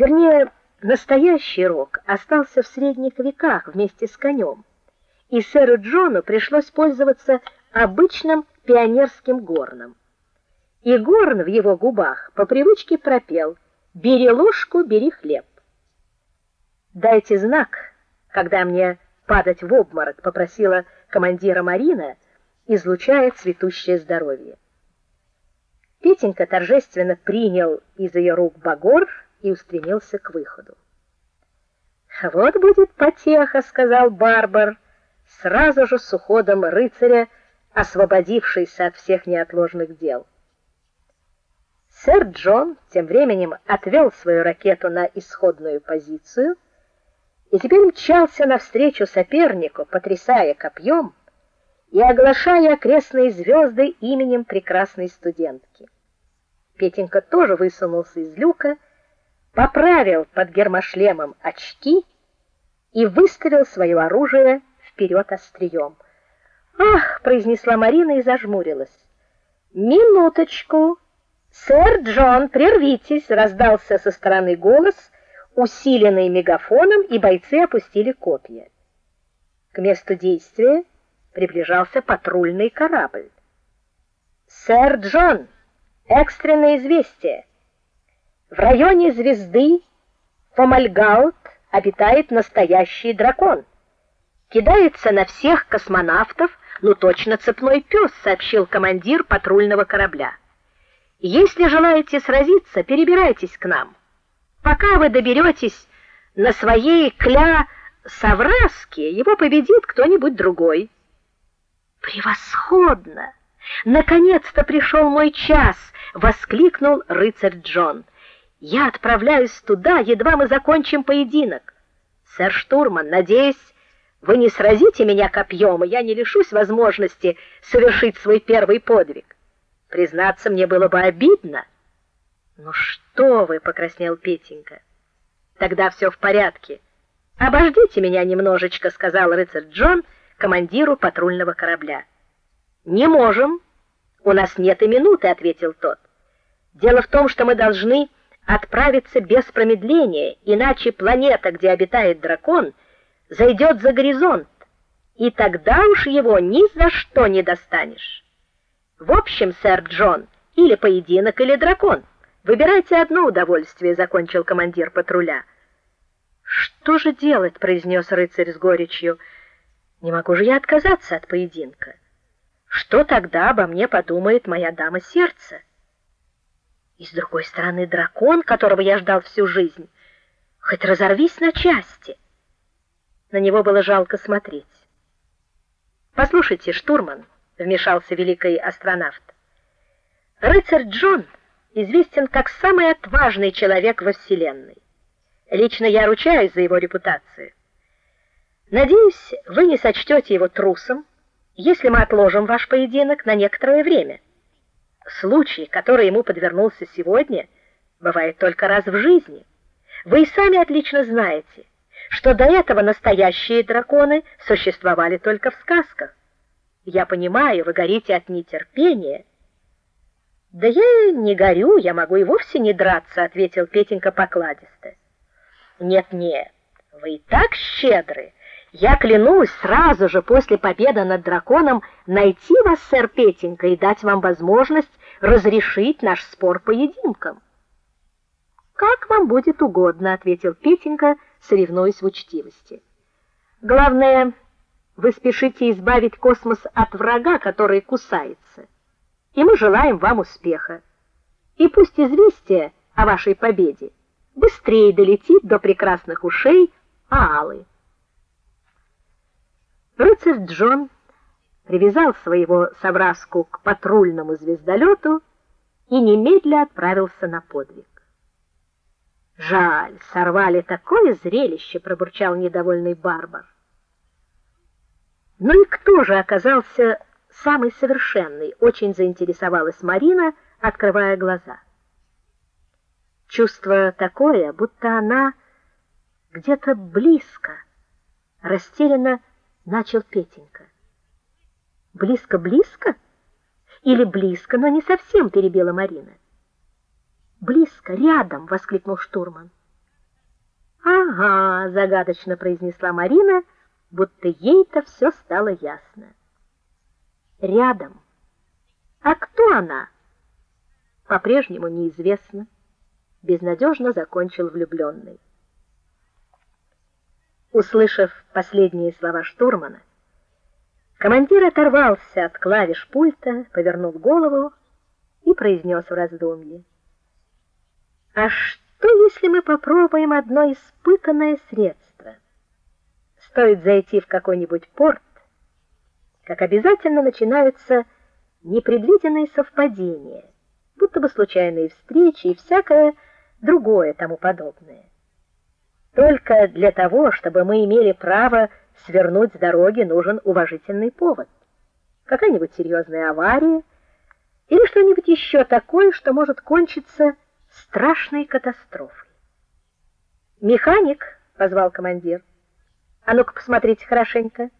Вернее, настоящий рог остался в средних веках вместе с конем, и сэру Джону пришлось пользоваться обычным пионерским горном. И горн в его губах по привычке пропел: "Бери ложку, бери хлеб". Дайте знак, когда мне падать в обморок, попросила командира Марина, излучая цветущее здоровье. Петенька торжественно принял из ее рук багор и устремился к выходу. Вот будет потеха, сказал Барбар, сразу же с уходом рыцаря, освободившийся от всех неотложных дел. Сэр Джон тем временем отвел свою ракету на исходную позицию и теперь мчался навстречу сопернику, потрясая копьем и оглашая окрестные звезды именем прекрасной студентки. Петенька тоже высунулся из люка, поправил под гермошлемом очки и выставил свое оружие вперед острием. "Ах", произнесла Марина и зажмурилась. "Минуточку. Сэр Джон, прервитесь", раздался со стороны голос усиленный мегафоном, и бойцы опустили копья. К месту действия приближался патрульный корабль. Сэр Джон, экстренное известие. В районе звезды Фомальгаут обитает настоящий дракон. Кидается на всех космонавтов, ну точно цепной пес, сообщил командир патрульного корабля. Если желаете сразиться, перебирайтесь к нам пока вы доберетесь на своей кля Савраске, его победит кто-нибудь другой. Превосходно! Наконец-то пришел мой час, воскликнул рыцарь Джон. Я отправляюсь туда, едва мы закончим поединок. Сэр штурман, надеюсь, вы не сразите меня копьем, и я не лишусь возможности совершить свой первый подвиг. Признаться, мне было бы обидно, "Ну что вы?" покраснел Петенька. "Тогда все в порядке. Обождите меня немножечко", сказал рыцарь Джон командиру патрульного корабля. "Не можем. У нас нет и минуты", ответил тот. "Дело в том, что мы должны отправиться без промедления, иначе планета, где обитает дракон, зайдет за горизонт, и тогда уж его ни за что не достанешь. В общем, сэр Джон, или поединок, или дракон. Выбирайте одно удовольствие, закончил командир патруля. Что же делать, произнес рыцарь с горечью. Не могу же я отказаться от поединка. Что тогда обо мне подумает моя дама сердца? И с другой стороны дракон, которого я ждал всю жизнь, хоть разорвись на части. На него было жалко смотреть. Послушайте, штурман, вмешался великий астронавт. Рыцарь Джон известен как самый отважный человек во вселенной. Лично я ручаюсь за его репутацию. Надеюсь, вы не сочтете его трусом, если мы отложим ваш поединок на некоторое время. Случай, который ему подвернулся сегодня, бывает только раз в жизни. Вы и сами отлично знаете, что до этого настоящие драконы существовали только в сказках. Я понимаю, вы горите от нетерпения, да я не горю, я могу и вовсе не драться, ответил Петенька покладисто. Нет, нет. Вы и так щедры. Я клянусь сразу же после победы над драконом найти вас, сэр Петенька, и дать вам возможность разрешить наш спор поединком. Как вам будет угодно, ответил Петенька, соревнуясь в учтивости. Главное, вы спешите избавить космос от врага, который кусается и мы желаем вам успеха. И пусть известие о вашей победе быстрее долетит до прекрасных ушей Аалы. Рыцарь Джон привязал своего совраску к патрульному звездолету и немедля отправился на подвиг. Жаль, сорвали такое зрелище, пробурчал недовольный барбар. Ну и кто же оказался самый совершенный, очень заинтересовалась Марина, открывая глаза. Чувство такое, будто она где-то близко, растерянно начал Петенька. Близко-близко или близко, но не совсем, перебила Марина. Близко, рядом, воскликнул штурман. Ага, загадочно произнесла Марина, будто ей-то все стало ясно. Рядом. А кто она? По-прежнему неизвестно, безнадежно закончил влюбленный. Услышав последние слова штурмана, командир оторвался от клавиш пульта, повернул голову и произнес в раздумье: "А что, если мы попробуем одно испытанное средство? Стоит зайти в какой-нибудь порт, как обязательно начинаются непредвиденные совпадения, будто бы случайные встречи и всякое другое тому подобное. Только для того, чтобы мы имели право свернуть с дороги, нужен уважительный повод. Какая-нибудь серьезная авария или что-нибудь еще такое, что может кончиться страшной катастрофой. "Механик", позвал командир. "А ну-ка посмотрите хорошенько".